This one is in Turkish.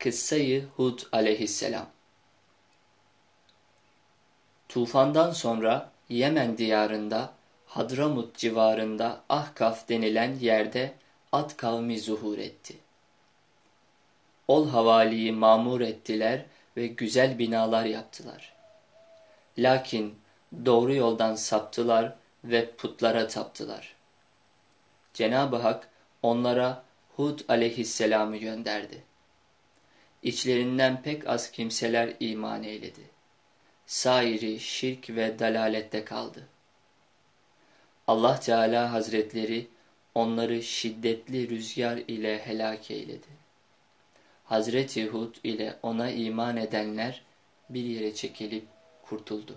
Kıssayı Hud aleyhisselam Tufandan sonra Yemen diyarında Hadramut civarında Ahkaf denilen yerde Ad kavmi zuhur etti. Ol havaliyi mamur ettiler ve güzel binalar yaptılar. Lakin doğru yoldan saptılar ve putlara taptılar. Cenab-ı Hak onlara Hud aleyhisselamı gönderdi. İçlerinden pek az kimseler iman eyledi. Sairi şirk ve dalalette kaldı. Allah Teala Hazretleri onları şiddetli rüzgar ile helak eyledi. Hazreti Hud ile ona iman edenler bir yere çekilip kurtuldu.